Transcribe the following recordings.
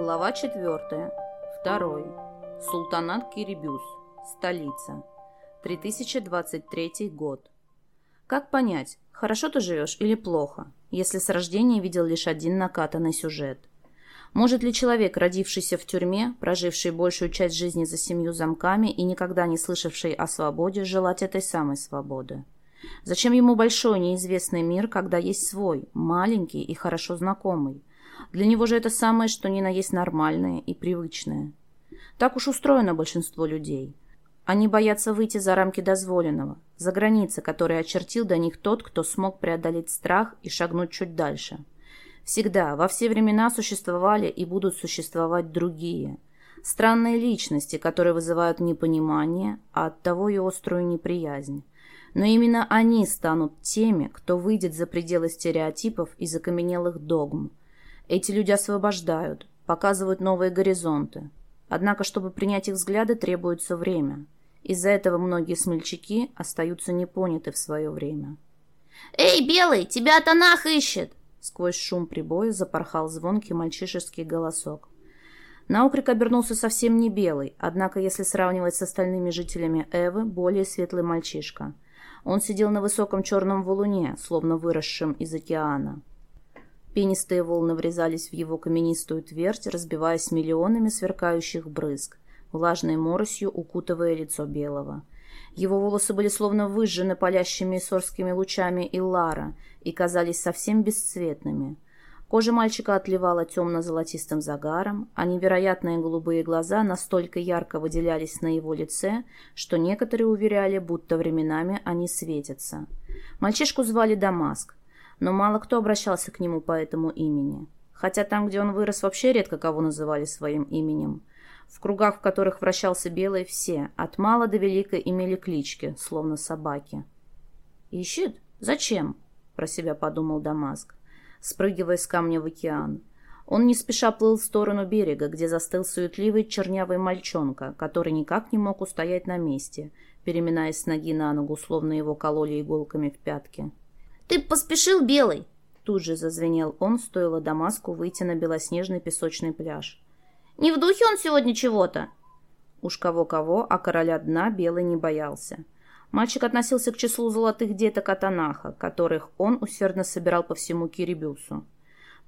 Глава 4. Второй. Султанат Кирибюс. Столица. 3023 год. Как понять, хорошо ты живешь или плохо, если с рождения видел лишь один накатанный сюжет? Может ли человек, родившийся в тюрьме, проживший большую часть жизни за семью замками и никогда не слышавший о свободе, желать этой самой свободы? Зачем ему большой неизвестный мир, когда есть свой, маленький и хорошо знакомый? Для него же это самое, что ни на есть нормальное и привычное. Так уж устроено большинство людей. Они боятся выйти за рамки дозволенного, за границы, которые очертил до них тот, кто смог преодолеть страх и шагнуть чуть дальше. Всегда, во все времена существовали и будут существовать другие. Странные личности, которые вызывают непонимание, а оттого и острую неприязнь. Но именно они станут теми, кто выйдет за пределы стереотипов и закаменелых догм, эти люди освобождают, показывают новые горизонты. Однако, чтобы принять их взгляды, требуется время. Из-за этого многие смельчаки остаются непоняты в свое время. «Эй, Белый, тебя Танах ищет!» Сквозь шум прибоя запорхал звонкий мальчишеский голосок. Наукрик обернулся совсем не белый, однако, если сравнивать с остальными жителями Эвы, более светлый мальчишка. Он сидел на высоком черном валуне, словно выросшем из океана. Пенистые волны врезались в его каменистую твердь, разбиваясь миллионами сверкающих брызг, влажной моросью укутывая лицо белого. Его волосы были словно выжжены палящими сорскими лучами Иллара и казались совсем бесцветными. Кожа мальчика отливала темно-золотистым загаром, а невероятные голубые глаза настолько ярко выделялись на его лице, что некоторые уверяли, будто временами они светятся. Мальчишку звали Дамаск, но мало кто обращался к нему по этому имени. Хотя там, где он вырос, вообще редко кого называли своим именем. В кругах, в которых вращался Белый, все, от мала до велика, имели клички, словно собаки. «Ищет? Зачем?» – про себя подумал Дамаск, спрыгивая с камня в океан. Он не спеша плыл в сторону берега, где застыл суетливый чернявый мальчонка, который никак не мог устоять на месте, переминаясь с ноги на ногу, словно его кололи иголками в пятки. «Ты поспешил, Белый?» Тут же зазвенел он, стоило Дамаску выйти на белоснежный песочный пляж. «Не в духе он сегодня чего-то?» Уж кого-кого, а короля дна Белый не боялся. Мальчик относился к числу золотых деток Атанаха, которых он усердно собирал по всему Кирибюсу.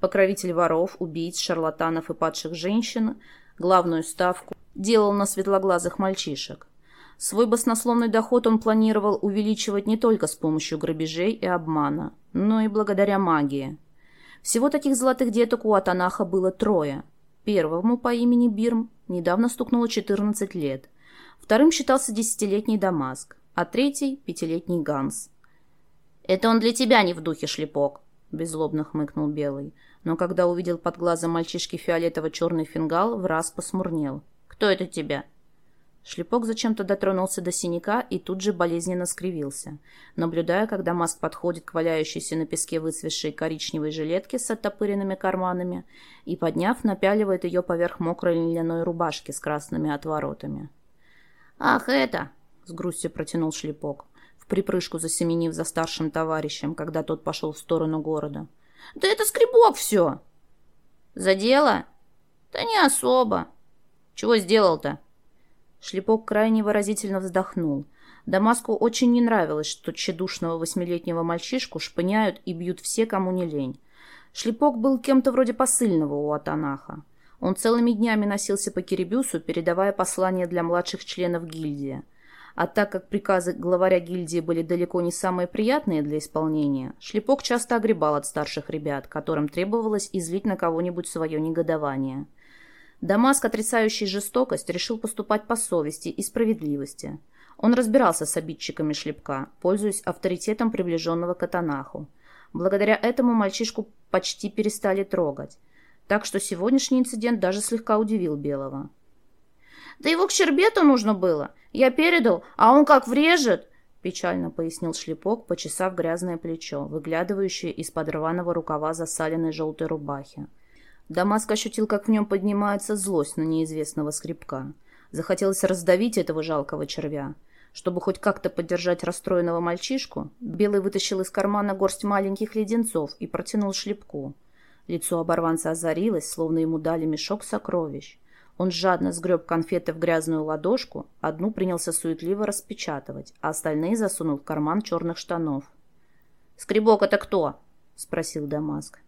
Покровитель воров, убийц, шарлатанов и падших женщин главную ставку делал на светлоглазых мальчишек. Свой баснословный доход он планировал увеличивать не только с помощью грабежей и обмана, но и благодаря магии. Всего таких золотых деток у Атанаха было трое. Первому по имени Бирм недавно стукнуло 14 лет. Вторым считался десятилетний Дамаск, а третий – пятилетний Ганс. «Это он для тебя не в духе, шлепок», – беззлобно хмыкнул Белый. Но когда увидел под глазом мальчишки фиолетово-черный фингал, в раз посмурнел. «Кто это тебя?» Шлепок зачем-то дотронулся до синяка и тут же болезненно скривился, наблюдая, когда Маск подходит к валяющейся на песке выцветшей коричневой жилетке с оттопыренными карманами и, подняв, напяливает ее поверх мокрой льняной рубашки с красными отворотами. «Ах, это!» — с грустью протянул Шлепок, в припрыжку засеменив за старшим товарищем, когда тот пошел в сторону города. «Да это скребок все!» «За дело?» «Да не особо». «Чего сделал-то?» Шлепок крайне выразительно вздохнул. Дамаску очень не нравилось, что тщедушного восьмилетнего мальчишку шпыняют и бьют все, кому не лень. Шлепок был кем-то вроде посыльного у Атанаха. Он целыми днями носился по Кирибюсу, передавая послания для младших членов гильдии. А так как приказы главаря гильдии были далеко не самые приятные для исполнения, Шлепок часто огребал от старших ребят, которым требовалось излить на кого-нибудь свое негодование – Дамаск, отрицающий жестокость, решил поступать по совести и справедливости. Он разбирался с обидчиками шлепка, пользуясь авторитетом приближенного к Атанаху. Благодаря этому мальчишку почти перестали трогать. Так что сегодняшний инцидент даже слегка удивил Белого. «Да его к Щербету нужно было. Я передал, а он как врежет!» Печально пояснил шлепок, почесав грязное плечо, выглядывающее из-под рваного рукава засаленной желтой рубахи. Дамаск ощутил, как в нем поднимается злость на неизвестного скрипка. Захотелось раздавить этого жалкого червя. Чтобы хоть как-то поддержать расстроенного мальчишку, Белый вытащил из кармана горсть маленьких леденцов и протянул шлепку. Лицо оборванца озарилось, словно ему дали мешок сокровищ. Он жадно сгреб конфеты в грязную ладошку, одну принялся суетливо распечатывать, а остальные засунул в карман черных штанов. «Скребок это кто?» — спросил Дамаск.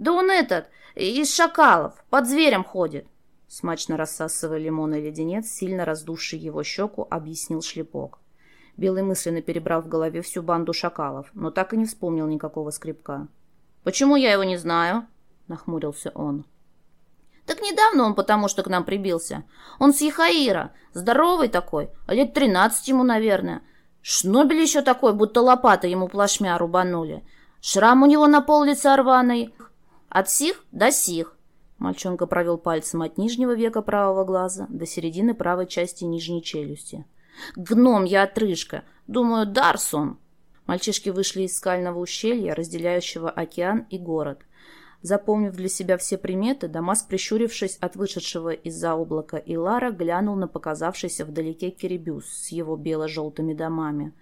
«Да он этот, из шакалов, под зверем ходит», — смачно рассасывая лимон и леденец, сильно раздувший его щеку, объяснил шлепок. Белый мысленно перебрал в голове всю банду шакалов, но так и не вспомнил никакого скребка. «Почему я его не знаю?» — нахмурился он. «Так недавно он потому что к нам прибился. Он с Ехаира, здоровый такой, лет тринадцать ему, наверное. Шнобель еще такой, будто лопата ему плашмя рубанули. Шрам у него на пол лица рваный. От сих до сих. Мальчонка провел пальцем от нижнего века правого глаза до середины правой части нижней челюсти. «Гном я отрыжка. Думаю, Дарсон». Мальчишки вышли из скального ущелья, разделяющего океан и город. Запомнив для себя все приметы, Дамаск, прищурившись от вышедшего из-за облака Илара, глянул на показавшийся вдалеке Кирибюс с его бело-желтыми домами.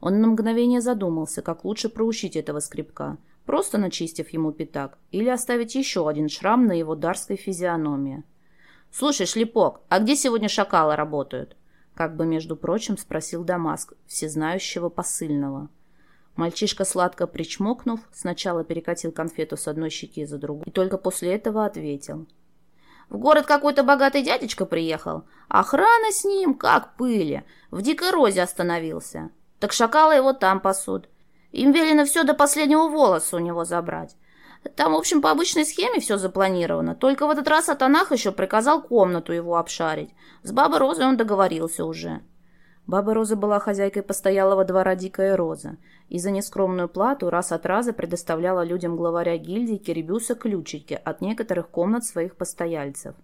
Он на мгновение задумался, как лучше проучить этого скребка, просто начистив ему пятак, или оставить еще один шрам на его дарской физиономии. «Слушай, Шлепок, а где сегодня шакалы работают?» Как бы, между прочим, спросил Дамаск, всезнающего посыльного. Мальчишка, сладко причмокнув, сначала перекатил конфету с одной щеки за другую и только после этого ответил. «В город какой-то богатый дядечка приехал. Охрана с ним, как пыли. В дикой розе остановился. Так шакалы его там пасут. Им велено все до последнего волоса у него забрать. Там, в общем, по обычной схеме все запланировано. Только в этот раз Атанах еще приказал комнату его обшарить. С бабой Розой он договорился уже». Баба Роза была хозяйкой постоялого двора «Дикая Роза» и за нескромную плату раз от раза предоставляла людям главаря гильдии Кирибюса ключики от некоторых комнат своих постояльцев.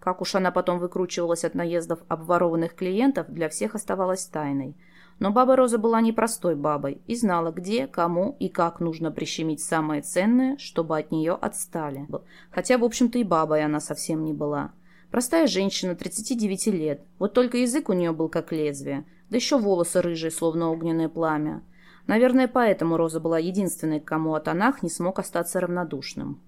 Как уж она потом выкручивалась от наездов обворованных клиентов, для всех оставалось тайной. Но баба Роза была непростой бабой и знала, где, кому и как нужно прищемить самое ценное, чтобы от нее отстали. Хотя, в общем-то, и бабой она совсем не была. Простая женщина, 39 лет. Вот только язык у нее был как лезвие. Да еще волосы рыжие, словно огненное пламя. Наверное, поэтому Роза была единственной, к кому Атанах не смог остаться равнодушным.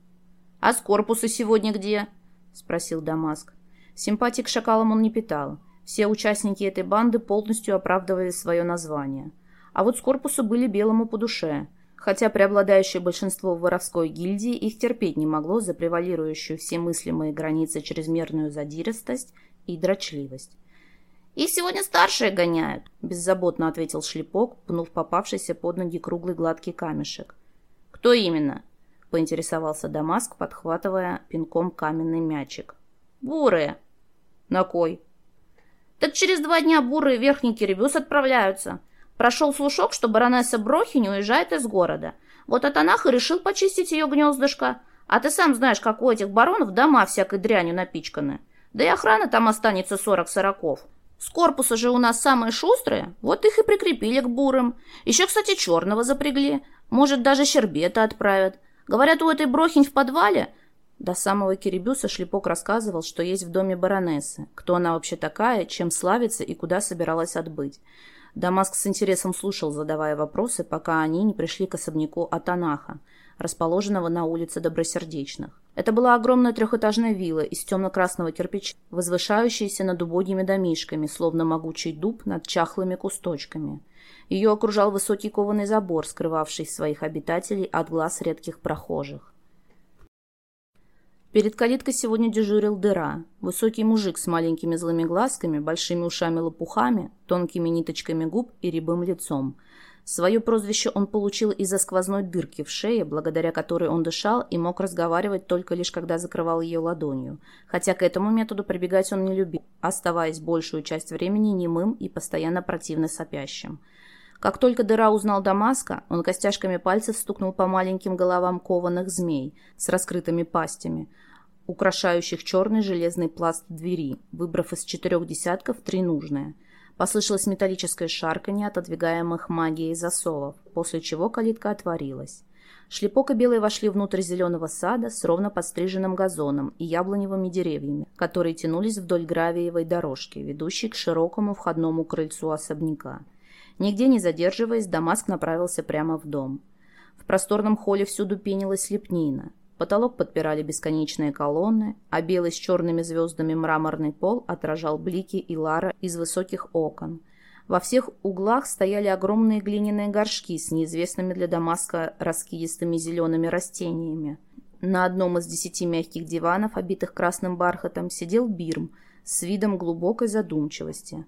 «А с корпуса сегодня где?» – спросил Дамаск. Симпатии к шакалам он не питал. Все участники этой банды полностью оправдывали свое название. А вот с корпуса были белому по душе хотя преобладающее большинство воровской гильдии их терпеть не могло за превалирующую все мыслимые границы чрезмерную задиристость и дрочливость. «Их сегодня старшие гоняют», – беззаботно ответил шлепок, пнув попавшийся под ноги круглый гладкий камешек. «Кто именно?» – поинтересовался Дамаск, подхватывая пинком каменный мячик. «Бурые». «На кой?» «Так через два дня бурые верхний Кирибюс отправляются. Прошел слушок, что баронесса Брохи не уезжает из города. Вот Атанах и решил почистить ее гнездышко. А ты сам знаешь, как у этих баронов дома всякой дрянью напичканы. Да и охрана там останется сорок сороков. С корпуса же у нас самые шустрые, вот их и прикрепили к бурым. Еще, кстати, черного запрягли. Может, даже щербета отправят. Говорят, у этой брохинь в подвале... До самого Кирибюса Шлепок рассказывал, что есть в доме баронессы, кто она вообще такая, чем славится и куда собиралась отбыть. Дамаск с интересом слушал, задавая вопросы, пока они не пришли к особняку Атанаха, расположенного на улице Добросердечных. Это была огромная трехэтажная вилла из темно-красного кирпича, возвышающаяся над убогими домишками, словно могучий дуб над чахлыми кусточками. Ее окружал высокий кованый забор, скрывавший своих обитателей от глаз редких прохожих. Перед калиткой сегодня дежурил дыра. Высокий мужик с маленькими злыми глазками, большими ушами-лопухами, тонкими ниточками губ и рябым лицом. Свое прозвище он получил из-за сквозной дырки в шее, благодаря которой он дышал и мог разговаривать только лишь когда закрывал ее ладонью. Хотя к этому методу прибегать он не любил, оставаясь большую часть времени немым и постоянно противно сопящим. Как только дыра узнал Дамаска, он костяшками пальцев стукнул по маленьким головам кованых змей с раскрытыми пастями – украшающих черный железный пласт двери, выбрав из четырех десятков три нужные. Послышалось металлическое шарканье отодвигаемых магией засовов, после чего калитка отворилась. Шлепок и Белый вошли внутрь зеленого сада с ровно подстриженным газоном и яблоневыми деревьями, которые тянулись вдоль гравиевой дорожки, ведущей к широкому входному крыльцу особняка. Нигде не задерживаясь, Дамаск направился прямо в дом. В просторном холле всюду пенилась лепнина. Потолок подпирали бесконечные колонны, а белый с черными звездами мраморный пол отражал блики и лара из высоких окон. Во всех углах стояли огромные глиняные горшки с неизвестными для Дамаска раскидистыми зелеными растениями. На одном из десяти мягких диванов, обитых красным бархатом, сидел Бирм с видом глубокой задумчивости.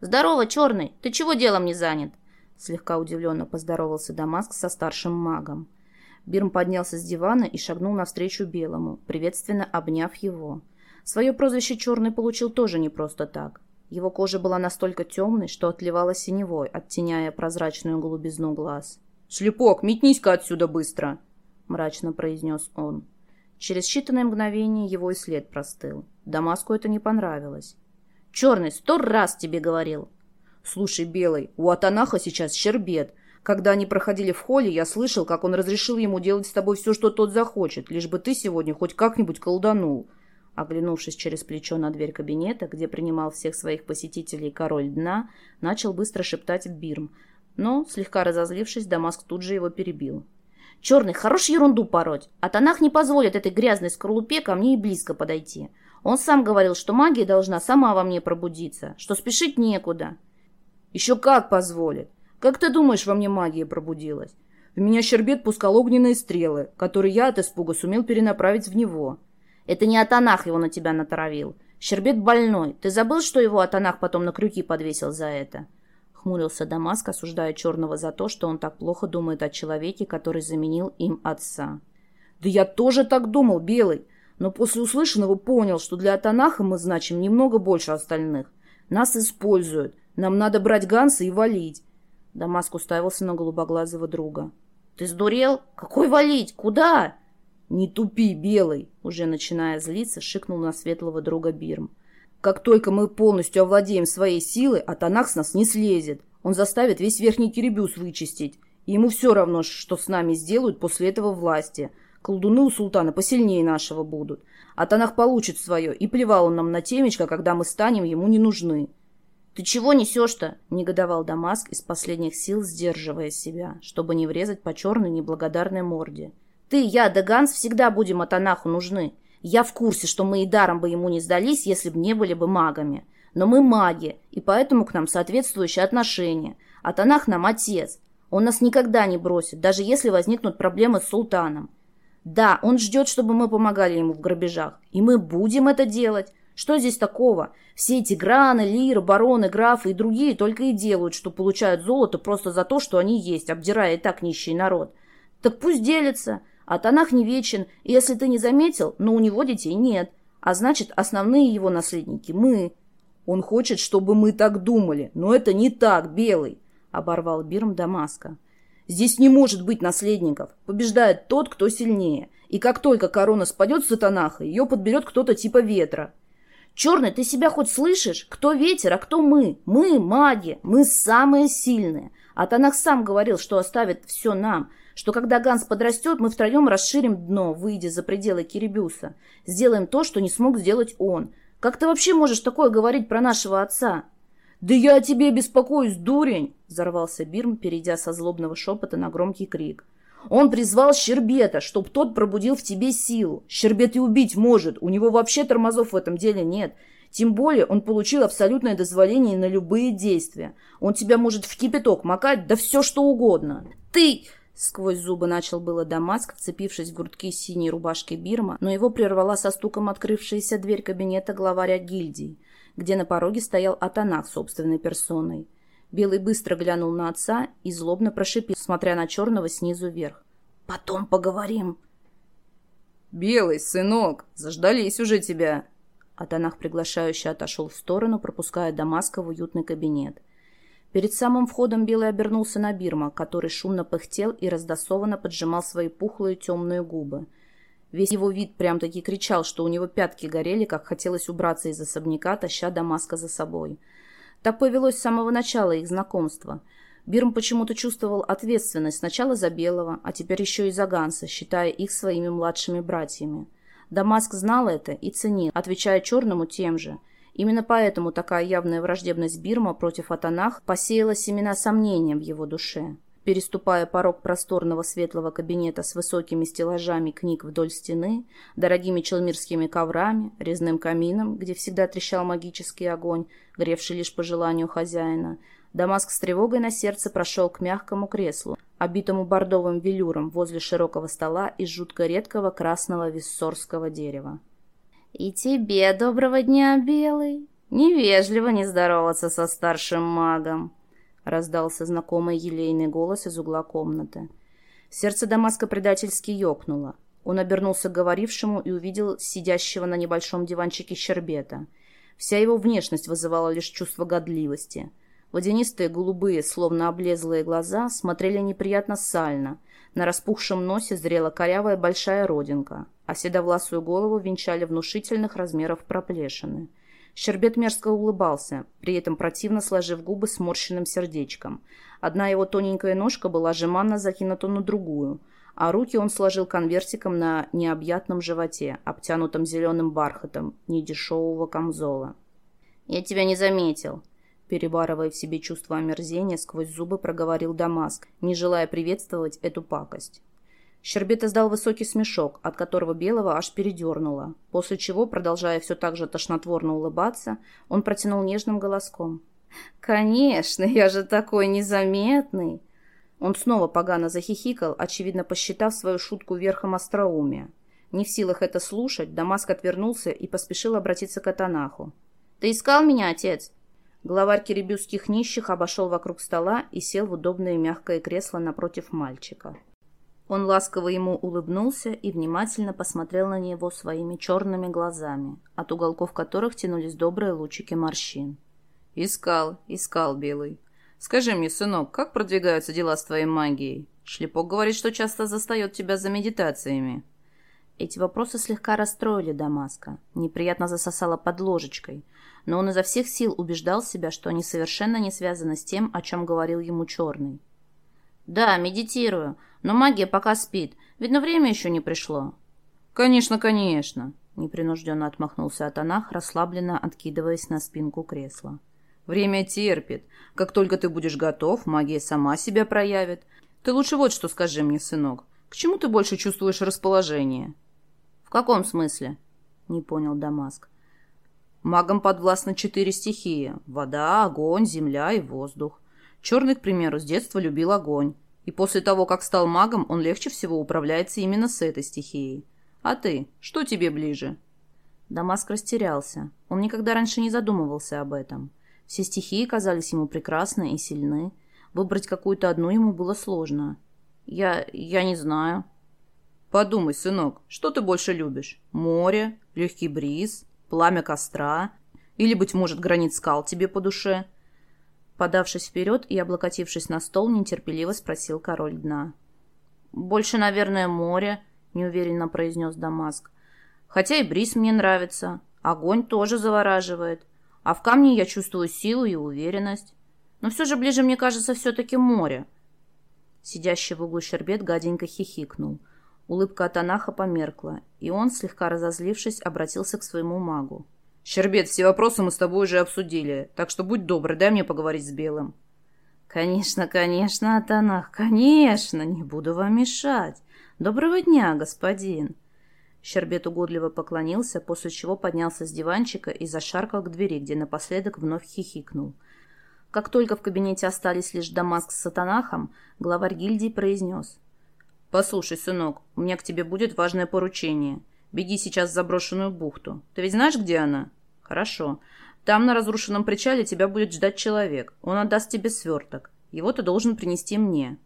«Здорово, черный! Ты чего делом не занят?» Слегка удивленно поздоровался Дамаск со старшим магом. Бирм поднялся с дивана и шагнул навстречу Белому, приветственно обняв его. Свое прозвище «Черный» получил тоже не просто так. Его кожа была настолько темной, что отливала синевой, оттеняя прозрачную голубизну глаз. «Слепок, метнись-ка отсюда быстро!» — мрачно произнес он. Через считанные мгновения его и след простыл. Дамаску это не понравилось. «Черный, сто раз тебе говорил!» «Слушай, Белый, у Атанаха сейчас щербет. Когда они проходили в холле, я слышал, как он разрешил ему делать с тобой все, что тот захочет, лишь бы ты сегодня хоть как-нибудь колданул. Оглянувшись через плечо на дверь кабинета, где принимал всех своих посетителей король дна, начал быстро шептать Бирм, но, слегка разозлившись, Дамаск тут же его перебил. «Черный, хорош ерунду пороть, а Танах не позволит этой грязной скорлупе ко мне и близко подойти. Он сам говорил, что магия должна сама во мне пробудиться, что спешить некуда». «Еще как позволит. Как ты думаешь, во мне магия пробудилась? В меня щербет пускал огненные стрелы, которые я от испуга сумел перенаправить в него. Это не Атанах его на тебя натравил. Щербет больной. Ты забыл, что его Атанах потом на крюки подвесил за это?» Хмурился Дамаск, осуждая Черного за то, что он так плохо думает о человеке, который заменил им отца. «Да я тоже так думал, Белый, но после услышанного понял, что для Атанаха мы значим немного больше остальных. Нас используют. Нам надо брать Ганса и валить. Дамаск уставился на голубоглазого друга. «Ты сдурел? Какой валить? Куда?» «Не тупи, Белый!» Уже начиная злиться, шикнул на светлого друга Бирм. «Как только мы полностью овладеем своей силой, Атанах с нас не слезет. Он заставит весь верхний Кирибюс вычистить. И ему все равно, что с нами сделают после этого власти. Колдуны у султана посильнее нашего будут. Атанах получит свое, и плевал он нам на темечко, когда мы станем ему не нужны. «Ты чего несешь-то?» — негодовал Дамаск из последних сил, сдерживая себя, чтобы не врезать по черной неблагодарной морде. «Ты, я да Ганс всегда будем Атанаху нужны. Я в курсе, что мы и даром бы ему не сдались, если бы не были бы магами. Но мы маги, и поэтому к нам соответствующее отношение. Атанах нам отец. Он нас никогда не бросит, даже если возникнут проблемы с султаном. Да, он ждет, чтобы мы помогали ему в грабежах, и мы будем это делать. Что здесь такого? Все эти граны, лиры, бароны, графы и другие только и делают, что получают золото просто за то, что они есть, обдирая и так нищий народ. Так пусть делится. А Танах не вечен, и если ты не заметил, но у него детей нет. А значит, основные его наследники – мы. Он хочет, чтобы мы так думали, но это не так, Белый, – оборвал Бирм Дамаска. Здесь не может быть наследников. Побеждает тот, кто сильнее. И как только корона спадет с Атанаха, ее подберет кто-то типа ветра. Черный, ты себя хоть слышишь? Кто ветер, а кто мы? Мы маги, мы самые сильные. А Танах сам говорил, что оставит все нам, что когда Ганс подрастет, мы втроем расширим дно, выйдя за пределы Кирибюса. Сделаем то, что не смог сделать он. Как ты вообще можешь такое говорить про нашего отца? «Да я о тебе беспокоюсь, дурень!» — взорвался Бирм, перейдя со злобного шепота на громкий крик. Он призвал Щербета, чтоб тот пробудил в тебе силу. Щербет и убить может, у него вообще тормозов в этом деле нет. Тем более он получил абсолютное дозволение на любые действия. Он тебя может в кипяток макать, да все что угодно. Ты... Сквозь зубы начал было Дамаск, вцепившись в грудки синей рубашки Бирма, но его прервала со стуком открывшаяся дверь кабинета главаря гильдии, где на пороге стоял Атанах собственной персоной. Белый быстро глянул на отца и злобно прошипел, смотря на черного снизу вверх. «Потом поговорим». «Белый, сынок, заждались уже тебя!» Атанах приглашающе отошел в сторону, пропуская Дамаска в уютный кабинет. Перед самым входом Белый обернулся на Бирма, который шумно пыхтел и раздосованно поджимал свои пухлые темные губы. Весь его вид прям-таки кричал, что у него пятки горели, как хотелось убраться из особняка, таща Дамаска за собой. — так повелось с самого начала их знакомства. Бирм почему-то чувствовал ответственность сначала за Белого, а теперь еще и за Ганса, считая их своими младшими братьями. Дамаск знал это и ценил, отвечая Черному тем же. Именно поэтому такая явная враждебность Бирма против Атанах посеяла семена сомнения в его душе. Переступая порог просторного светлого кабинета с высокими стеллажами книг вдоль стены, дорогими челмирскими коврами, резным камином, где всегда трещал магический огонь, гревший лишь по желанию хозяина, Дамаск с тревогой на сердце прошел к мягкому креслу, обитому бордовым велюром возле широкого стола из жутко редкого красного виссорского дерева. «И тебе доброго дня, Белый! Невежливо не здороваться со старшим магом!» — раздался знакомый елейный голос из угла комнаты. Сердце Дамаска предательски ёкнуло. Он обернулся к говорившему и увидел сидящего на небольшом диванчике щербета. Вся его внешность вызывала лишь чувство годливости. Водянистые голубые, словно облезлые глаза, смотрели неприятно сально. На распухшем носе зрела корявая большая родинка, а седовласую голову венчали внушительных размеров проплешины — Щербет мерзко улыбался, при этом противно сложив губы сморщенным сердечком. Одна его тоненькая ножка была жеманно закинута на другую, а руки он сложил конвертиком на необъятном животе, обтянутом зеленым бархатом, недешевого камзола. «Я тебя не заметил», перебарывая в себе чувство омерзения, сквозь зубы проговорил Дамаск, не желая приветствовать эту пакость. Щербет издал высокий смешок, от которого Белого аж передернуло, после чего, продолжая все так же тошнотворно улыбаться, он протянул нежным голоском. «Конечно, я же такой незаметный!» Он снова погано захихикал, очевидно посчитав свою шутку верхом остроумия. Не в силах это слушать, Дамаск отвернулся и поспешил обратиться к Атанаху. «Ты искал меня, отец?» Главарь кирибюзских нищих обошел вокруг стола и сел в удобное мягкое кресло напротив мальчика. Он ласково ему улыбнулся и внимательно посмотрел на него своими черными глазами, от уголков которых тянулись добрые лучики морщин. «Искал, искал, Белый. Скажи мне, сынок, как продвигаются дела с твоей магией? Шлепок говорит, что часто застает тебя за медитациями». Эти вопросы слегка расстроили Дамаска, неприятно засосало под ложечкой, но он изо всех сил убеждал себя, что они совершенно не связаны с тем, о чем говорил ему Черный. «Да, медитирую, но магия пока спит. Видно, время еще не пришло». «Конечно, конечно», — непринужденно отмахнулся Атанах, расслабленно откидываясь на спинку кресла. «Время терпит. Как только ты будешь готов, магия сама себя проявит. Ты лучше вот что скажи мне, сынок. К чему ты больше чувствуешь расположение?» «В каком смысле?» — не понял Дамаск. Магам подвластны четыре стихии — вода, огонь, земля и воздух. Черный, к примеру, с детства любил огонь. И после того, как стал магом, он легче всего управляется именно с этой стихией. А ты? Что тебе ближе?» Дамаск растерялся. Он никогда раньше не задумывался об этом. Все стихии казались ему прекрасны и сильны. Выбрать какую-то одну ему было сложно. «Я... я не знаю». «Подумай, сынок, что ты больше любишь? Море? Легкий бриз? Пламя костра? Или, быть может, гранит скал тебе по душе?» Подавшись вперед и облокотившись на стол, нетерпеливо спросил король дна. «Больше, наверное, море», — неуверенно произнес Дамаск. «Хотя и бриз мне нравится. Огонь тоже завораживает. А в камне я чувствую силу и уверенность. Но все же ближе, мне кажется, все-таки море». Сидящий в углу щербет гаденько хихикнул. Улыбка Атанаха померкла, и он, слегка разозлившись, обратился к своему магу. «Щербет, все вопросы мы с тобой уже обсудили, так что будь добр, дай мне поговорить с Белым». «Конечно, конечно, Атанах, конечно, не буду вам мешать. Доброго дня, господин». Щербет угодливо поклонился, после чего поднялся с диванчика и зашаркал к двери, где напоследок вновь хихикнул. Как только в кабинете остались лишь Дамаск с Сатанахом, главарь гильдии произнес. «Послушай, сынок, у меня к тебе будет важное поручение. Беги сейчас в заброшенную бухту. Ты ведь знаешь, где она?» «Хорошо. Там, на разрушенном причале, тебя будет ждать человек. Он отдаст тебе сверток. Его ты должен принести мне».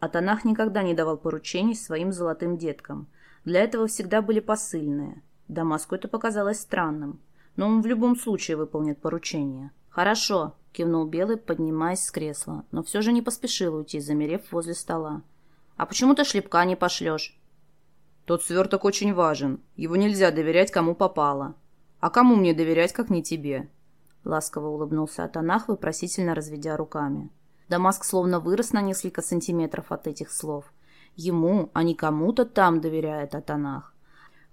Атанах никогда не давал поручений своим золотым деткам. Для этого всегда были посыльные. Дамаску это показалось странным. Но он в любом случае выполнит поручение. «Хорошо», — кивнул Белый, поднимаясь с кресла, но все же не поспешил уйти, замерев возле стола. «А почему ты шлепка не пошлешь?» Тот сверток очень важен. Его нельзя доверять, кому попало. А кому мне доверять, как не тебе?» Ласково улыбнулся Атанах, вопросительно разведя руками. Дамаск словно вырос на несколько сантиметров от этих слов. Ему, а не кому-то там доверяет Атанах.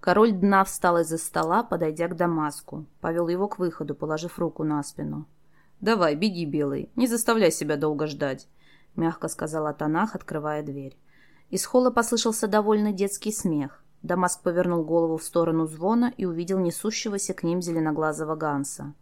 Король дна встал из-за стола, подойдя к Дамаску. Повел его к выходу, положив руку на спину. «Давай, беги, Белый. Не заставляй себя долго ждать. — мягко сказала Танах, открывая дверь. Из холла послышался довольный детский смех. Дамаск повернул голову в сторону звона и увидел несущегося к ним зеленоглазого Ганса.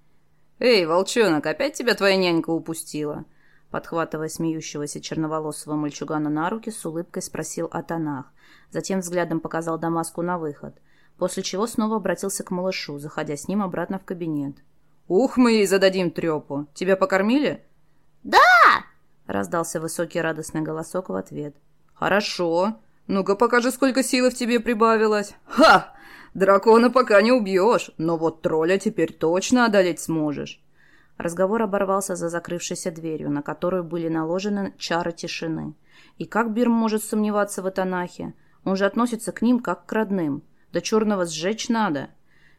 «Эй, волчонок, опять тебя твоя нянька упустила?» Подхватывая смеющегося черноволосого мальчугана на руки, с улыбкой спросил о тонах. Затем взглядом показал Дамаску на выход, после чего снова обратился к малышу, заходя с ним обратно в кабинет. «Ух, мы ей зададим трепу! Тебя покормили?» «Да!» — раздался высокий радостный голосок в ответ. «Хорошо. Ну-ка покажи, сколько силы в тебе прибавилось. Ха! Дракона пока не убьешь, но вот тролля теперь точно одолеть сможешь». Разговор оборвался за закрывшейся дверью, на которую были наложены чары тишины. И как Бирм может сомневаться в Атанахе? Он же относится к ним как к родным. Да черного сжечь надо.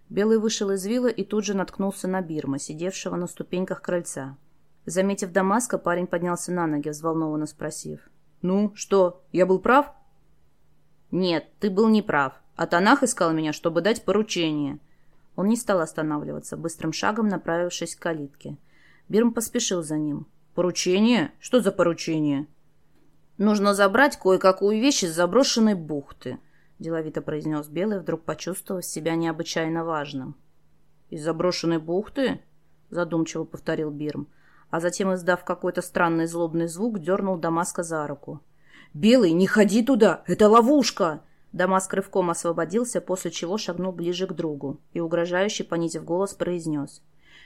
Белый вышел из вилла и тут же наткнулся на Бирма, сидевшего на ступеньках крыльца. Заметив Дамаска, парень поднялся на ноги, взволнованно спросив. «Ну, что, я был прав?» «Нет, ты был не прав. Атанах искал меня, чтобы дать поручение. Он не стал останавливаться, быстрым шагом направившись к калитке. Бирм поспешил за ним. «Поручение? Что за поручение?» «Нужно забрать кое-какую вещь из заброшенной бухты», — деловито произнес Белый, вдруг почувствовав себя необычайно важным. «Из заброшенной бухты?» — задумчиво повторил Бирм, а затем, издав какой-то странный злобный звук, дернул Дамаска за руку. «Белый, не ходи туда! Это ловушка!» Дамаск рывком освободился, после чего шагнул ближе к другу и, угрожающе понизив голос, произнес.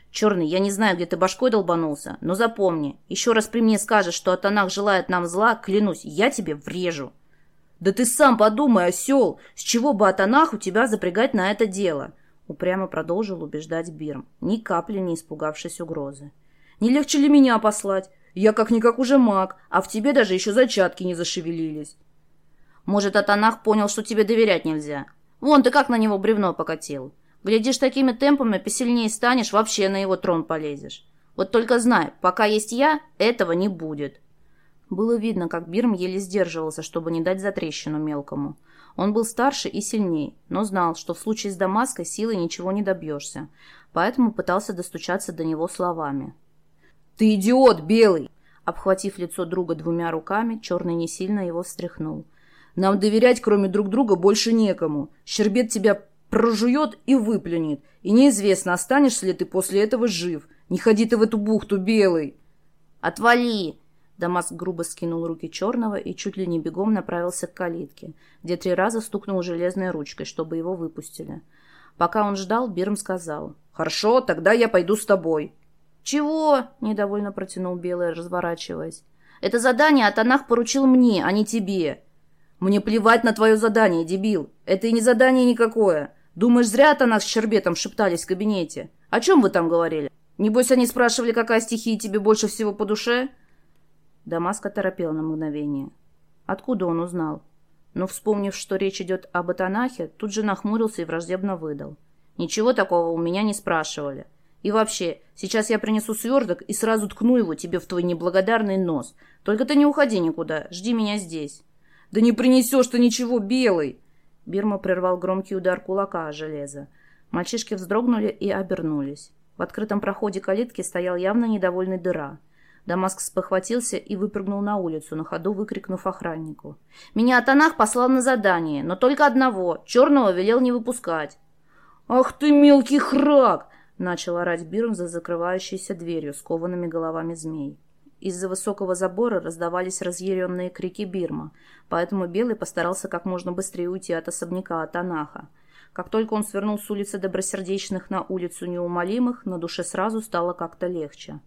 «Черный, я не знаю, где ты башкой долбанулся, но запомни, еще раз при мне скажешь, что Атанах желает нам зла, клянусь, я тебе врежу». «Да ты сам подумай, осел, с чего бы Атанаху тебя запрягать на это дело?» Упрямо продолжил убеждать Бирм, ни капли не испугавшись угрозы. «Не легче ли меня послать? Я как-никак уже маг, а в тебе даже еще зачатки не зашевелились». Может, Атанах понял, что тебе доверять нельзя. Вон ты как на него бревно покатил. Глядишь, такими темпами посильнее станешь, вообще на его трон полезешь. Вот только знай, пока есть я, этого не будет». Было видно, как Бирм еле сдерживался, чтобы не дать затрещину мелкому. Он был старше и сильней, но знал, что в случае с Дамаской силой ничего не добьешься, поэтому пытался достучаться до него словами. «Ты идиот, Белый!» Обхватив лицо друга двумя руками, Черный не сильно его встряхнул – нам доверять, кроме друг друга, больше некому. Щербет тебя прожует и выплюнет. И неизвестно, останешься ли ты после этого жив. Не ходи ты в эту бухту, белый. Отвали! Дамаск грубо скинул руки черного и чуть ли не бегом направился к калитке, где три раза стукнул железной ручкой, чтобы его выпустили. Пока он ждал, Бирм сказал. «Хорошо, тогда я пойду с тобой». «Чего?» – недовольно протянул Белый, разворачиваясь. «Это задание Атанах поручил мне, а не тебе. «Мне плевать на твое задание, дебил. Это и не задание никакое. Думаешь, зря-то нас с Щербетом шептались в кабинете? О чем вы там говорили? Небось, они спрашивали, какая стихия тебе больше всего по душе?» Дамаск оторопел на мгновение. Откуда он узнал? Но, вспомнив, что речь идет об Атанахе, тут же нахмурился и враждебно выдал. «Ничего такого у меня не спрашивали. И вообще, сейчас я принесу сверток и сразу ткну его тебе в твой неблагодарный нос. Только ты не уходи никуда, жди меня здесь». «Да не принесешь ты ничего, белый!» Бирма прервал громкий удар кулака о железо. Мальчишки вздрогнули и обернулись. В открытом проходе калитки стоял явно недовольный дыра. Дамаск спохватился и выпрыгнул на улицу, на ходу выкрикнув охраннику. «Меня Атанах послал на задание, но только одного. Черного велел не выпускать». «Ах ты, мелкий храк!» — начал орать Бирм за закрывающейся дверью с коваными головами змей. Из-за высокого забора раздавались разъяренные крики Бирма, поэтому Белый постарался как можно быстрее уйти от особняка Атанаха. Как только он свернул с улицы Добросердечных на улицу Неумолимых, на душе сразу стало как-то легче.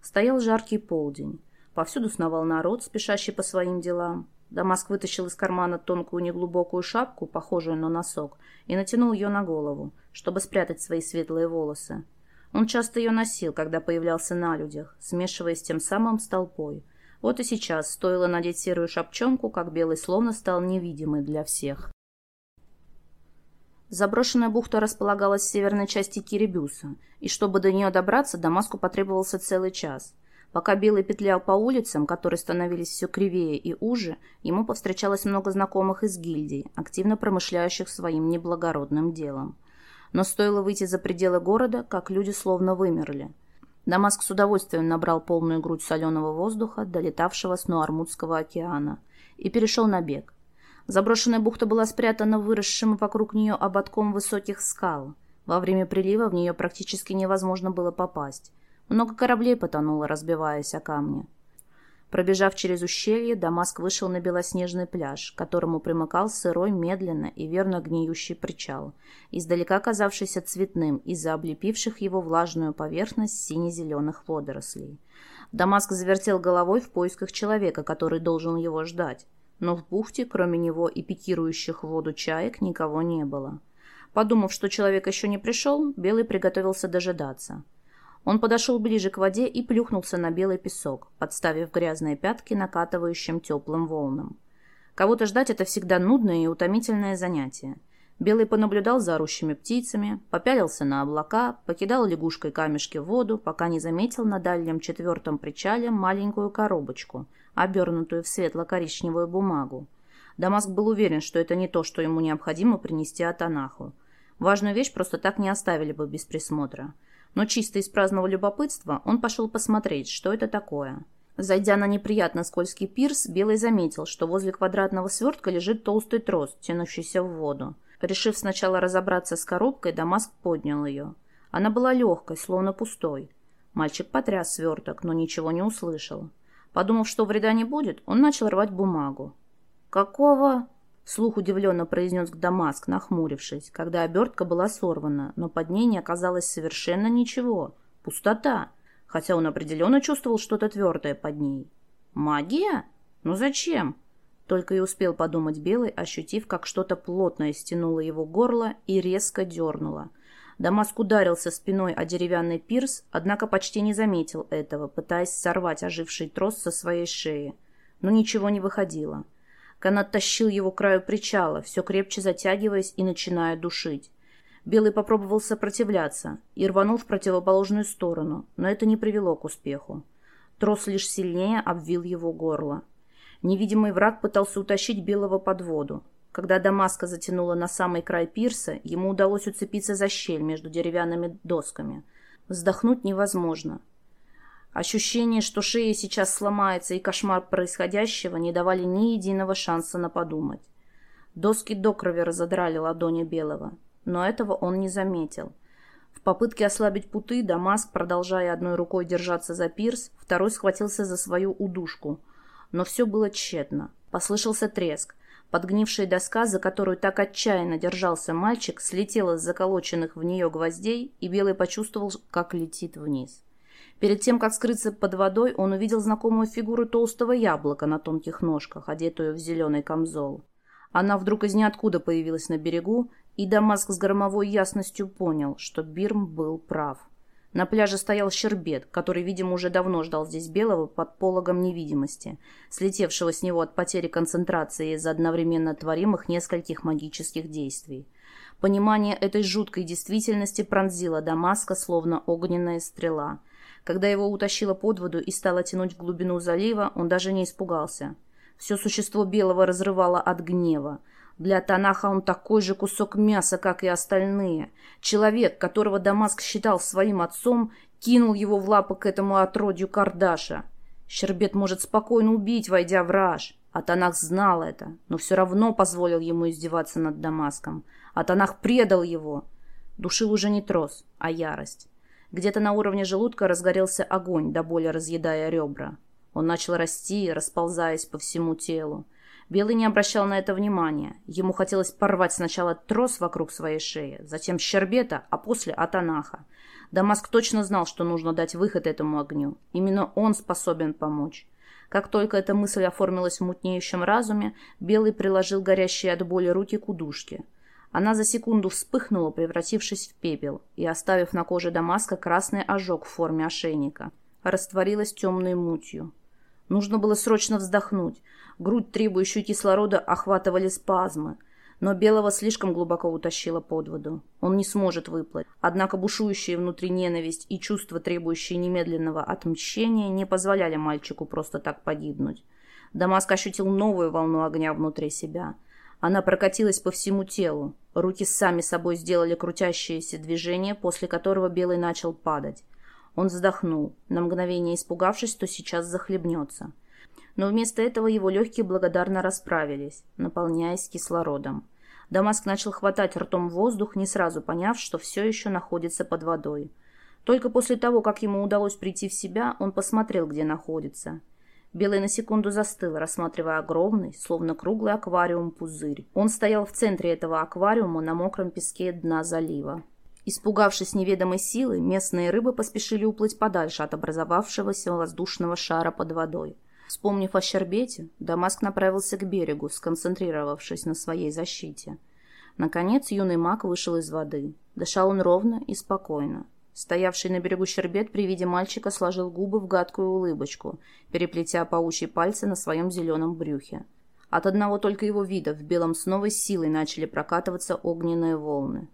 Стоял жаркий полдень. Повсюду сновал народ, спешащий по своим делам. Дамаск вытащил из кармана тонкую неглубокую шапку, похожую на носок, и натянул ее на голову, чтобы спрятать свои светлые волосы. Он часто ее носил, когда появлялся на людях, смешиваясь тем самым с толпой. Вот и сейчас стоило надеть серую шапчонку, как белый словно стал невидимый для всех. Заброшенная бухта располагалась в северной части Кирибюса, и чтобы до нее добраться, Дамаску потребовался целый час. Пока Белый петлял по улицам, которые становились все кривее и уже, ему повстречалось много знакомых из гильдий, активно промышляющих своим неблагородным делом. Но стоило выйти за пределы города, как люди словно вымерли. Дамаск с удовольствием набрал полную грудь соленого воздуха, долетавшего с Нуармутского океана, и перешел на бег. Заброшенная бухта была спрятана выросшим вокруг нее ободком высоких скал. Во время прилива в нее практически невозможно было попасть. Много кораблей потонуло, разбиваясь о камни. Пробежав через ущелье, Дамаск вышел на белоснежный пляж, которому примыкал сырой, медленно и верно гниющий причал, издалека казавшийся цветным из-за облепивших его влажную поверхность сине-зеленых водорослей. Дамаск завертел головой в поисках человека, который должен его ждать, но в бухте, кроме него и пикирующих в воду чаек, никого не было. Подумав, что человек еще не пришел, Белый приготовился дожидаться – он подошел ближе к воде и плюхнулся на белый песок, подставив грязные пятки накатывающим теплым волнам. Кого-то ждать – это всегда нудное и утомительное занятие. Белый понаблюдал за орущими птицами, попялился на облака, покидал лягушкой камешки в воду, пока не заметил на дальнем четвертом причале маленькую коробочку, обернутую в светло-коричневую бумагу. Дамаск был уверен, что это не то, что ему необходимо принести Атанаху. Важную вещь просто так не оставили бы без присмотра – но чисто из праздного любопытства он пошел посмотреть, что это такое. Зайдя на неприятно скользкий пирс, Белый заметил, что возле квадратного свертка лежит толстый трос, тянущийся в воду. Решив сначала разобраться с коробкой, Дамаск поднял ее. Она была легкой, словно пустой. Мальчик потряс сверток, но ничего не услышал. Подумав, что вреда не будет, он начал рвать бумагу. «Какого?» Слух удивленно произнес Дамаск, нахмурившись, когда обертка была сорвана, но под ней не оказалось совершенно ничего. Пустота. Хотя он определенно чувствовал что-то твердое под ней. «Магия? Ну зачем?» Только и успел подумать Белый, ощутив, как что-то плотное стянуло его горло и резко дернуло. Дамаск ударился спиной о деревянный пирс, однако почти не заметил этого, пытаясь сорвать оживший трос со своей шеи. Но ничего не выходило. Канат тащил его к краю причала, все крепче затягиваясь и начиная душить. Белый попробовал сопротивляться и рванул в противоположную сторону, но это не привело к успеху. Трос лишь сильнее обвил его горло. Невидимый враг пытался утащить Белого под воду. Когда Дамаска затянула на самый край пирса, ему удалось уцепиться за щель между деревянными досками. Вздохнуть невозможно. Ощущение, что шея сейчас сломается и кошмар происходящего не давали ни единого шанса на подумать. Доски до крови разодрали ладони Белого, но этого он не заметил. В попытке ослабить путы Дамаск, продолжая одной рукой держаться за пирс, второй схватился за свою удушку. Но все было тщетно. Послышался треск. Подгнившая доска, за которую так отчаянно держался мальчик, слетела с заколоченных в нее гвоздей, и Белый почувствовал, как летит вниз. Перед тем, как скрыться под водой, он увидел знакомую фигуру толстого яблока на тонких ножках, одетую в зеленый камзол. Она вдруг из ниоткуда появилась на берегу, и Дамаск с громовой ясностью понял, что Бирм был прав. На пляже стоял Щербет, который, видимо, уже давно ждал здесь Белого под пологом невидимости, слетевшего с него от потери концентрации из-за одновременно творимых нескольких магических действий. Понимание этой жуткой действительности пронзило Дамаска, словно огненная стрела – когда его утащило под воду и стало тянуть в глубину залива, он даже не испугался. Все существо белого разрывало от гнева. Для Танаха он такой же кусок мяса, как и остальные. Человек, которого Дамаск считал своим отцом, кинул его в лапы к этому отродью Кардаша. Щербет может спокойно убить, войдя в раж. А Танах знал это, но все равно позволил ему издеваться над Дамаском. А Танах предал его. Душил уже не трос, а ярость. Где-то на уровне желудка разгорелся огонь, до боли разъедая ребра. Он начал расти, расползаясь по всему телу. Белый не обращал на это внимания. Ему хотелось порвать сначала трос вокруг своей шеи, затем щербета, а после атанаха. Дамаск точно знал, что нужно дать выход этому огню. Именно он способен помочь. Как только эта мысль оформилась в мутнеющем разуме, Белый приложил горящие от боли руки к удушке. Она за секунду вспыхнула, превратившись в пепел, и, оставив на коже Дамаска красный ожог в форме ошейника, растворилась темной мутью. Нужно было срочно вздохнуть. Грудь, требующую кислорода, охватывали спазмы. Но Белого слишком глубоко утащило под воду. Он не сможет выплыть. Однако бушующая внутри ненависть и чувства, требующие немедленного отмщения, не позволяли мальчику просто так погибнуть. Дамаск ощутил новую волну огня внутри себя – она прокатилась по всему телу. Руки сами собой сделали крутящееся движение, после которого Белый начал падать. Он вздохнул, на мгновение испугавшись, что сейчас захлебнется. Но вместо этого его легкие благодарно расправились, наполняясь кислородом. Дамаск начал хватать ртом воздух, не сразу поняв, что все еще находится под водой. Только после того, как ему удалось прийти в себя, он посмотрел, где находится. Белый на секунду застыл, рассматривая огромный, словно круглый аквариум-пузырь. Он стоял в центре этого аквариума на мокром песке дна залива. Испугавшись неведомой силы, местные рыбы поспешили уплыть подальше от образовавшегося воздушного шара под водой. Вспомнив о щербете, Дамаск направился к берегу, сконцентрировавшись на своей защите. Наконец юный маг вышел из воды. Дышал он ровно и спокойно. Стоявший на берегу щербет при виде мальчика сложил губы в гадкую улыбочку, переплетя паучьи пальцы на своем зеленом брюхе. От одного только его вида в белом с новой силой начали прокатываться огненные волны.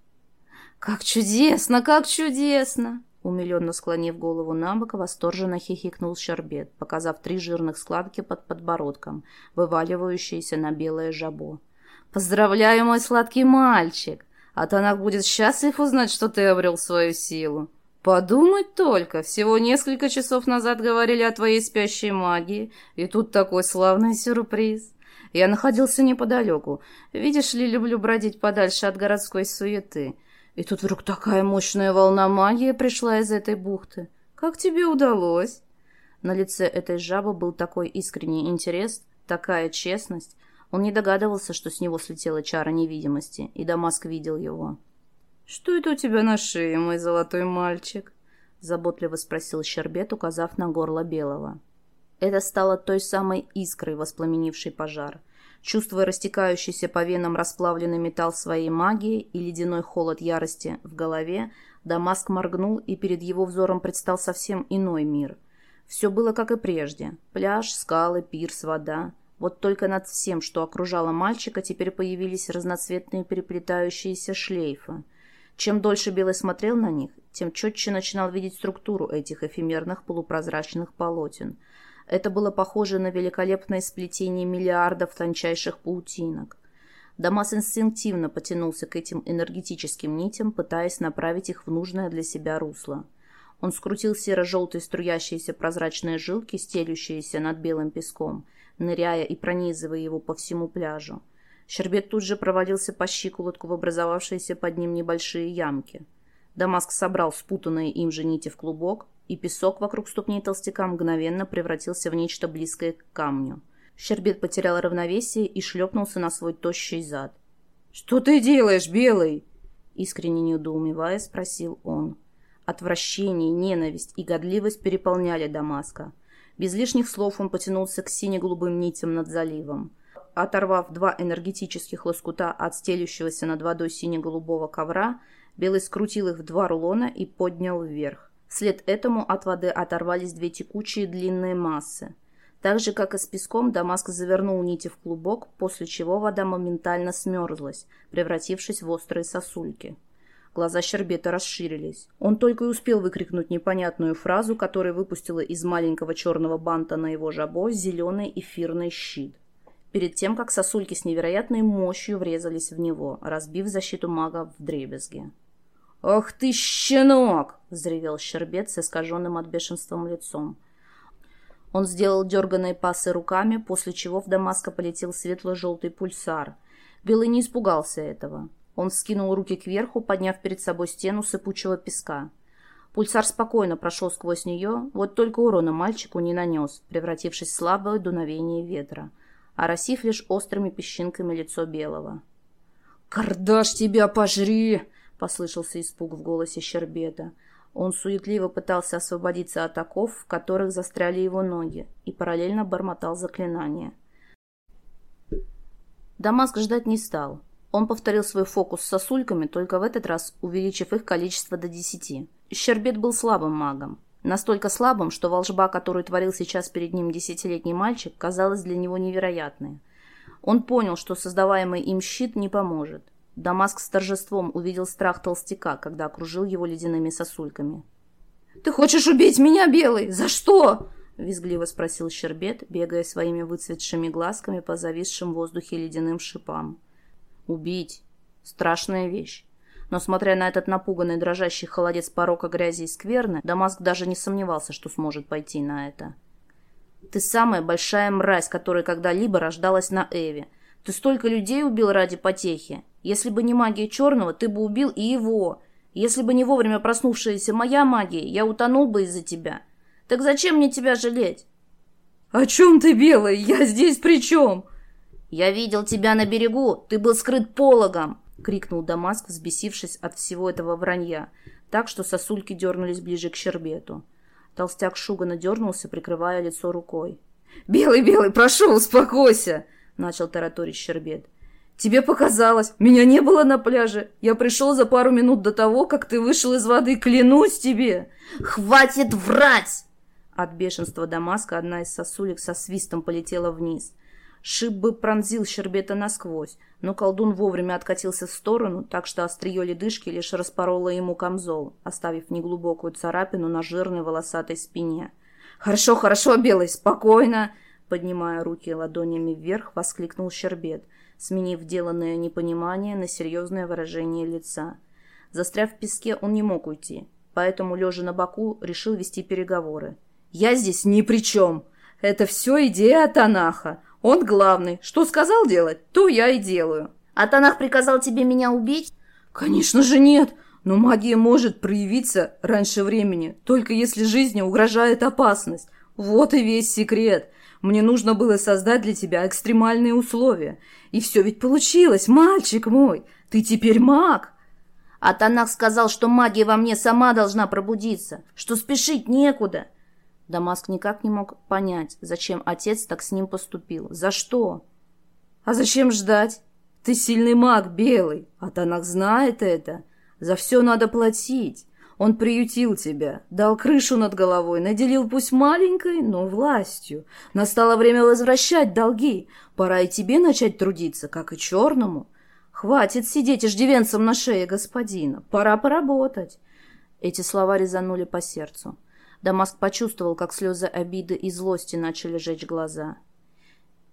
«Как чудесно! Как чудесно!» Умиленно склонив голову на бок, восторженно хихикнул Щербет, показав три жирных складки под подбородком, вываливающиеся на белое жабо. «Поздравляю, мой сладкий мальчик! А Танах будет счастлив узнать, что ты обрел свою силу. Подумать только, всего несколько часов назад говорили о твоей спящей магии, и тут такой славный сюрприз. Я находился неподалеку. Видишь ли, люблю бродить подальше от городской суеты». И тут вдруг такая мощная волна магии пришла из этой бухты. Как тебе удалось?» На лице этой жабы был такой искренний интерес, такая честность. Он не догадывался, что с него слетела чара невидимости, и Дамаск видел его. «Что это у тебя на шее, мой золотой мальчик?» — заботливо спросил Щербет, указав на горло Белого. Это стало той самой искрой, воспламенившей пожар — Чувствуя растекающийся по венам расплавленный металл своей магии и ледяной холод ярости в голове, Дамаск моргнул, и перед его взором предстал совсем иной мир. Все было как и прежде. Пляж, скалы, пирс, вода. Вот только над всем, что окружало мальчика, теперь появились разноцветные переплетающиеся шлейфы. Чем дольше Белый смотрел на них, тем четче начинал видеть структуру этих эфемерных полупрозрачных полотен – это было похоже на великолепное сплетение миллиардов тончайших паутинок. Дамас инстинктивно потянулся к этим энергетическим нитям, пытаясь направить их в нужное для себя русло. Он скрутил серо-желтые струящиеся прозрачные жилки, стелющиеся над белым песком, ныряя и пронизывая его по всему пляжу. Щербет тут же провалился по щиколотку в образовавшиеся под ним небольшие ямки. Дамаск собрал спутанные им же нити в клубок, и песок вокруг ступней толстяка мгновенно превратился в нечто близкое к камню. Щербет потерял равновесие и шлепнулся на свой тощий зад. «Что ты делаешь, Белый?» Искренне недоумевая, спросил он. Отвращение, ненависть и годливость переполняли Дамаска. Без лишних слов он потянулся к сине-голубым нитям над заливом. Оторвав два энергетических лоскута от стелющегося над водой сине-голубого ковра, Белый скрутил их в два рулона и поднял вверх. Вслед этому от воды оторвались две текучие длинные массы. Так же, как и с песком, Дамаск завернул нити в клубок, после чего вода моментально смерзлась, превратившись в острые сосульки. Глаза Щербета расширились. Он только и успел выкрикнуть непонятную фразу, которая выпустила из маленького черного банта на его жабо зеленый эфирный щит. Перед тем, как сосульки с невероятной мощью врезались в него, разбив защиту мага в дребезге. «Ах ты, щенок!» — взревел Щербет с искаженным от бешенством лицом. Он сделал дерганные пасы руками, после чего в Дамаска полетел светло-желтый пульсар. Белый не испугался этого. Он скинул руки кверху, подняв перед собой стену сыпучего песка. Пульсар спокойно прошел сквозь нее, вот только урона мальчику не нанес, превратившись в слабое дуновение ветра, оросив лишь острыми песчинками лицо белого. «Кардаш тебя пожри!» послышался испуг в голосе Щербета. Он суетливо пытался освободиться от оков, в которых застряли его ноги, и параллельно бормотал заклинания. Дамаск ждать не стал. Он повторил свой фокус с сосульками, только в этот раз увеличив их количество до десяти. Щербет был слабым магом. Настолько слабым, что волжба, которую творил сейчас перед ним десятилетний мальчик, казалась для него невероятной. Он понял, что создаваемый им щит не поможет. Дамаск с торжеством увидел страх толстяка, когда окружил его ледяными сосульками. «Ты хочешь убить меня, Белый? За что?» — визгливо спросил Щербет, бегая своими выцветшими глазками по зависшим в воздухе ледяным шипам. «Убить — страшная вещь. Но, смотря на этот напуганный, дрожащий холодец порока грязи и скверны, Дамаск даже не сомневался, что сможет пойти на это. «Ты самая большая мразь, которая когда-либо рождалась на Эве. Ты столько людей убил ради потехи. Если бы не магия черного, ты бы убил и его. Если бы не вовремя проснувшаяся моя магия, я утонул бы из-за тебя. Так зачем мне тебя жалеть?» «О чем ты, Белый? Я здесь при чем?» «Я видел тебя на берегу. Ты был скрыт пологом. — крикнул Дамаск, взбесившись от всего этого вранья, так что сосульки дернулись ближе к щербету. Толстяк шуганно дернулся, прикрывая лицо рукой. «Белый, белый, прошу, успокойся!» — начал тараторить щербет. «Тебе показалось, меня не было на пляже. Я пришел за пару минут до того, как ты вышел из воды, клянусь тебе!» «Хватит врать!» От бешенства Дамаска одна из сосулек со свистом полетела вниз. Шип бы пронзил щербета насквозь, но колдун вовремя откатился в сторону, так что острие ледышки лишь распороло ему камзол, оставив неглубокую царапину на жирной волосатой спине. «Хорошо, хорошо, Белый, спокойно!» Поднимая руки ладонями вверх, воскликнул щербет, сменив деланное непонимание на серьезное выражение лица. Застряв в песке, он не мог уйти, поэтому, лежа на боку, решил вести переговоры. «Я здесь ни при чем! Это все идея Танаха! Он главный. Что сказал делать, то я и делаю. А Танах приказал тебе меня убить? Конечно же нет. Но магия может проявиться раньше времени, только если жизни угрожает опасность. Вот и весь секрет. Мне нужно было создать для тебя экстремальные условия. И все ведь получилось, мальчик мой. Ты теперь маг. А Танах сказал, что магия во мне сама должна пробудиться, что спешить некуда. Дамаск никак не мог понять, зачем отец так с ним поступил. За что? А зачем ждать? Ты сильный маг, белый, а Танах знает это. За все надо платить. Он приютил тебя, дал крышу над головой, наделил пусть маленькой, но властью. Настало время возвращать долги. Пора и тебе начать трудиться, как и черному. Хватит сидеть иждивенцем на шее господина. Пора поработать. Эти слова резанули по сердцу. Дамаск почувствовал, как слезы обиды и злости начали жечь глаза.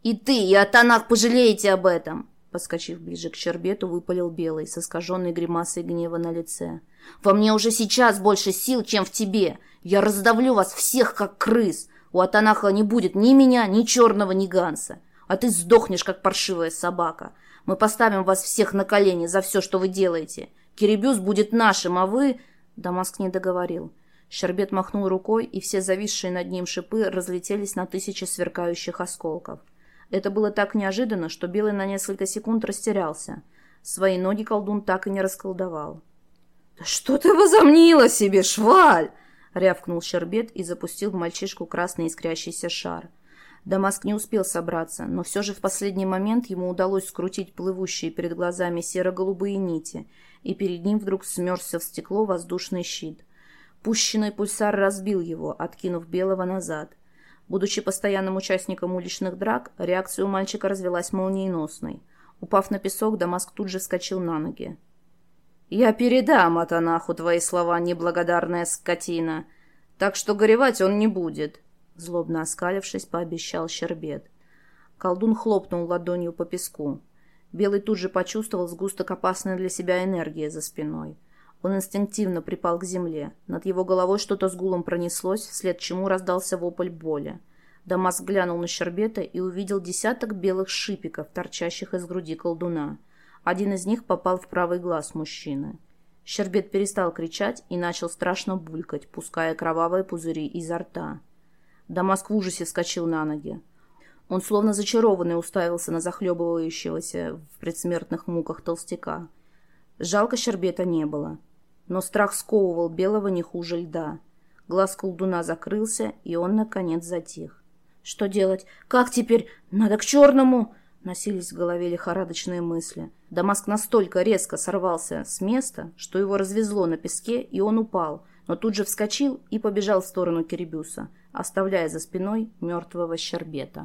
«И ты, и Атанах пожалеете об этом!» Подскочив ближе к Щербету, выпалил Белый, с искаженной гримасой гнева на лице. «Во мне уже сейчас больше сил, чем в тебе. Я раздавлю вас всех, как крыс. У Атанаха не будет ни меня, ни черного, ни Ганса. А ты сдохнешь, как паршивая собака. Мы поставим вас всех на колени за все, что вы делаете. Кирибюс будет нашим, а вы...» Дамаск не договорил. Щербет махнул рукой, и все зависшие над ним шипы разлетелись на тысячи сверкающих осколков. Это было так неожиданно, что Белый на несколько секунд растерялся. Свои ноги колдун так и не расколдовал. «Да что ты возомнила себе, шваль!» — рявкнул Щербет и запустил в мальчишку красный искрящийся шар. Дамаск не успел собраться, но все же в последний момент ему удалось скрутить плывущие перед глазами серо-голубые нити, и перед ним вдруг смерзся в стекло воздушный щит. Пущенный пульсар разбил его, откинув белого назад. Будучи постоянным участником уличных драк, реакция у мальчика развелась молниеносной. Упав на песок, Дамаск тут же вскочил на ноги. «Я передам Атанаху твои слова, неблагодарная скотина, так что горевать он не будет», — злобно оскалившись, пообещал Щербет. Колдун хлопнул ладонью по песку. Белый тут же почувствовал сгусток опасной для себя энергии за спиной — он инстинктивно припал к земле. Над его головой что-то с гулом пронеслось, вслед чему раздался вопль боли. Дамас глянул на Щербета и увидел десяток белых шипиков, торчащих из груди колдуна. Один из них попал в правый глаз мужчины. Щербет перестал кричать и начал страшно булькать, пуская кровавые пузыри изо рта. Дамаск в ужасе вскочил на ноги. Он словно зачарованный уставился на захлебывающегося в предсмертных муках толстяка. Жалко Щербета не было но страх сковывал белого не хуже льда. Глаз колдуна закрылся, и он, наконец, затих. «Что делать? Как теперь? Надо к черному!» Носились в голове лихорадочные мысли. Дамаск настолько резко сорвался с места, что его развезло на песке, и он упал, но тут же вскочил и побежал в сторону Кирибюса, оставляя за спиной мертвого щербета.